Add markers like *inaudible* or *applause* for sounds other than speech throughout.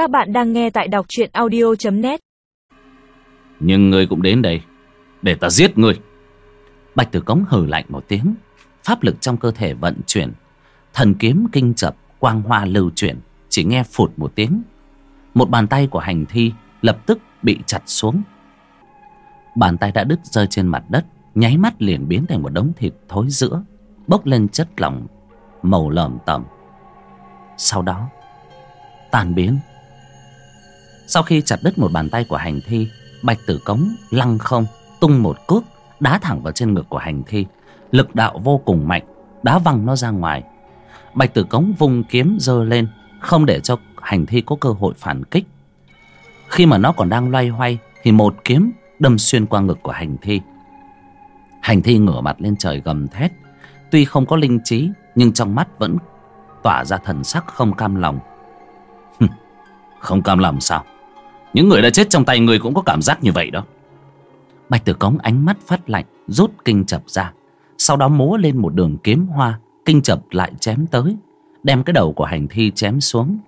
Các bạn đang nghe tại đọc truyện audio.net Nhưng ngươi cũng đến đây, Để ta giết ngươi. Bạch tử cống hừ lạnh một tiếng. Pháp lực trong cơ thể vận chuyển, Thần kiếm kinh chập, Quang hoa lưu chuyển, Chỉ nghe phụt một tiếng. Một bàn tay của hành thi Lập tức bị chặt xuống. Bàn tay đã đứt rơi trên mặt đất, Nháy mắt liền biến thành một đống thịt thối giữa, Bốc lên chất lỏng Màu lởm tẩm Sau đó Tàn biến. Sau khi chặt đứt một bàn tay của hành thi, Bạch tử cống lăng không, Tung một cước, Đá thẳng vào trên ngực của hành thi. Lực đạo vô cùng mạnh, Đá văng nó ra ngoài. Bạch tử cống vung kiếm dơ lên, Không để cho hành thi có cơ hội phản kích. Khi mà nó còn đang loay hoay, Thì một kiếm đâm xuyên qua ngực của hành thi. Hành thi ngửa mặt lên trời gầm thét. Tuy không có linh trí, Nhưng trong mắt vẫn tỏa ra thần sắc không cam lòng. *laughs* Không cam lòng sao? Những người đã chết trong tay người cũng có cảm giác như vậy đó. Bạch tử cống ánh mắt phát lạnh, Rút kinh chập ra. Sau đó múa lên một đường kiếm hoa, Kinh chập lại chém tới, Đem cái đầu của hành thi chém xuống.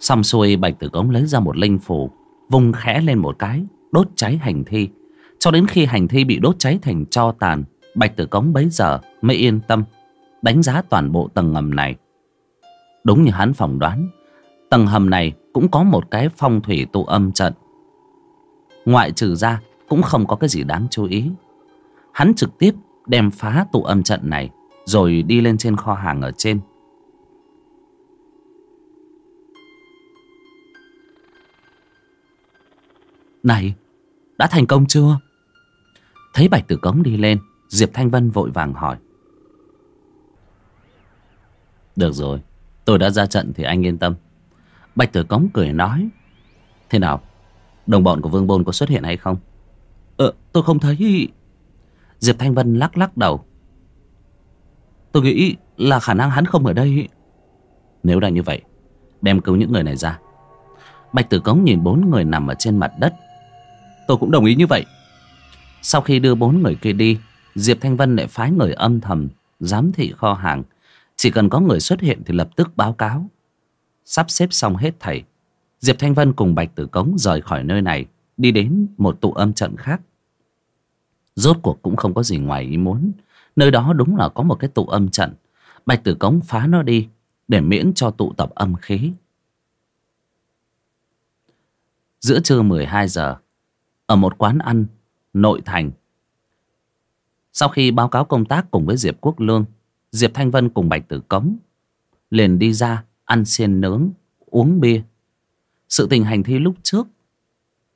Xong xuôi, bạch tử cống lấy ra một linh phủ vùng khẽ lên một cái, Đốt cháy hành thi. Cho đến khi hành thi bị đốt cháy thành tro tàn, Bạch tử cống bấy giờ mới yên tâm, Đánh giá toàn bộ tầng ngầm này. Đúng như hắn phỏng đoán, Tầng hầm này cũng có một cái phong thủy tụ âm trận. Ngoại trừ ra, cũng không có cái gì đáng chú ý. Hắn trực tiếp đem phá tụ âm trận này, Rồi đi lên trên kho hàng ở trên. Này, Đã thành công chưa? Thấy Bạch Tử Cống đi lên, Diệp Thanh Vân vội vàng hỏi. Được rồi, Tôi đã ra trận thì anh yên tâm. Bạch Tử Cống cười nói Thế nào? Đồng bọn của Vương Bôn có xuất hiện hay không? Ờ tôi không thấy. Diệp Thanh Vân lắc lắc đầu. Tôi nghĩ là khả năng hắn không ở đây. Nếu đã như vậy Đem cứu những người này ra. Bạch Tử Cống nhìn bốn người nằm ở trên mặt đất. Tôi cũng đồng ý như vậy. Sau khi đưa bốn người kia đi Diệp Thanh Vân lại phái người âm thầm Giám thị kho hàng. Chỉ cần có người xuất hiện thì lập tức báo cáo Sắp xếp xong hết thảy Diệp Thanh Vân cùng Bạch Tử Cống rời khỏi nơi này, Đi đến một tụ âm trận khác. Rốt cuộc cũng không có gì ngoài ý muốn. Nơi đó đúng là có một cái tụ âm trận. Bạch Tử Cống phá nó đi, Để miễn cho tụ tập âm khí. Giữa trưa 12 giờ, Ở một quán ăn, Nội thành. Sau khi báo cáo công tác cùng với Diệp Quốc Lương, Diệp Thanh Vân cùng Bạch Tử Cống Liền đi ra Ăn xiên nướng, Uống bia. Sự tình hành thi lúc trước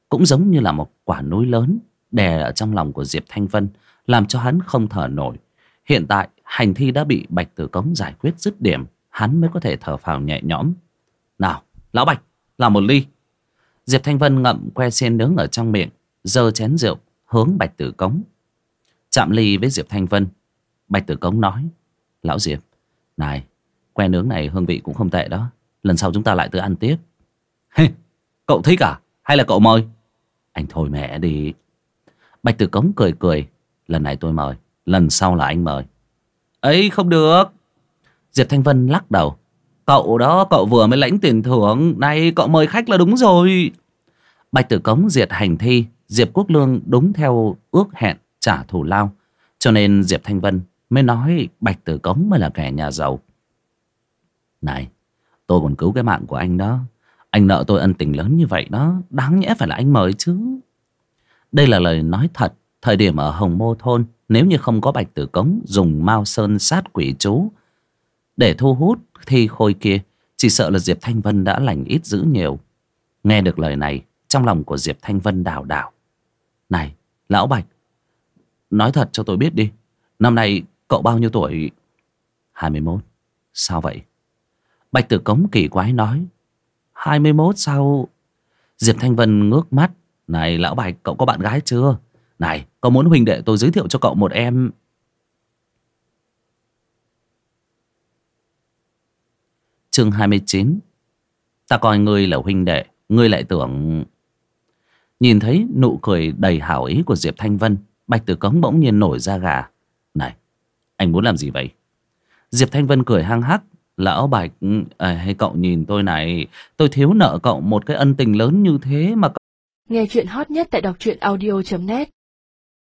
Cũng giống như là một quả núi lớn Đè ở trong lòng của Diệp Thanh Vân, Làm cho hắn không thở nổi. Hiện tại, hành thi đã bị Bạch Tử Cống giải quyết dứt điểm, Hắn mới có thể thở phào nhẹ nhõm. Nào, Lão Bạch, Làm một ly. Diệp Thanh Vân ngậm que xiên nướng ở trong miệng, giơ chén rượu hướng Bạch Tử Cống. Chạm ly với Diệp Thanh Vân, Bạch Tử Cống nói, Lão Diệp, Này que nướng này hương vị cũng không tệ đó. Lần sau chúng ta lại tới ăn tiếp. Hey, Cậu thích à? Hay là cậu mời? Anh thôi mẹ đi. Bạch Tử Cống cười cười. Lần này tôi mời Lần sau là anh mời. Ấy không được. Diệp Thanh Vân lắc đầu. Cậu đó cậu vừa mới lãnh tiền thưởng. Này cậu mời khách là đúng rồi. Bạch Tử Cống diệt hành thi. Diệp Quốc Lương đúng theo ước hẹn trả thù lao. Cho nên Diệp Thanh Vân mới nói Bạch Tử Cống mới là kẻ nhà giàu. Này, Tôi còn cứu cái mạng của anh đó. Anh nợ tôi ân tình lớn như vậy đó, Đáng nhẽ phải là anh mời chứ. Đây là lời nói thật, Thời điểm ở Hồng Mô Thôn, Nếu như không có Bạch Tử Cống Dùng Mao Sơn sát quỷ chú Để thu hút thi khôi kia, Chỉ sợ là Diệp Thanh Vân đã lành ít dữ nhiều. Nghe được lời này, Trong lòng của Diệp Thanh Vân đào đảo. Này, Lão Bạch, Nói thật cho tôi biết đi, Năm nay cậu bao nhiêu tuổi? 21 Sao vậy? Bạch Tử Cống kỳ quái nói 21 sao? Diệp Thanh Vân ngước mắt, Này, lão Bạch, cậu có bạn gái chưa? Này, có muốn huynh đệ tôi giới thiệu cho cậu một em? Chương 29 Ta coi ngươi là huynh đệ, Ngươi lại tưởng Nhìn thấy nụ cười đầy hảo ý của Diệp Thanh Vân, Bạch Tử Cống bỗng nhiên nổi ra gà. Này, anh muốn làm gì vậy? Diệp Thanh Vân cười hăng hắc Lão Bạch ừ, à, hay cậu nhìn tôi này. Tôi thiếu nợ cậu một cái ân tình lớn như thế mà cậu... Nghe chuyện hot nhất tại đọc truyện audio.net